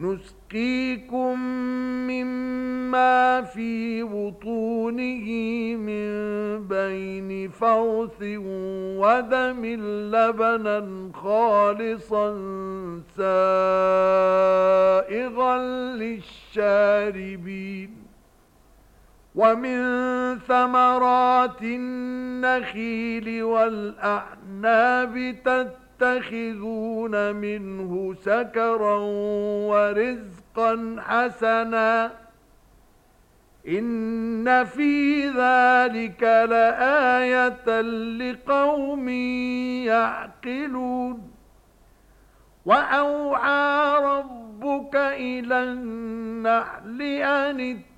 نسقيكم مما في بطونه من بين فرث ودم لبنا خالصا سائغا للشاربين ومن ثمرات النخيل والأعناب تتبعون تتخذون منه سكرا ورزقا حسنا إن في ذلك لآية لقوم يعقلون وأوعى ربك إلى النحل أن اتخذون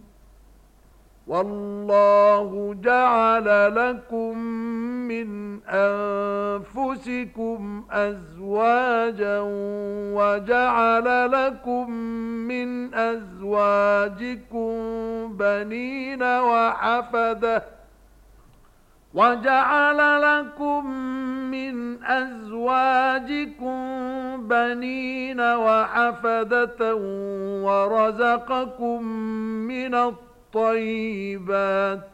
والله جعل لكم من أنفسكم أزواجا وجعل لكم من أزواجكم بنين وحفدة وجعل لكم من أزواجكم بنين وحفدة ورزقكم من الطَّيِّبَاتِ الطيبات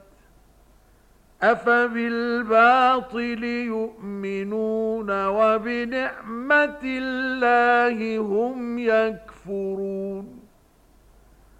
أفبالباطل يؤمنون وبنعمة الله هم يكفرون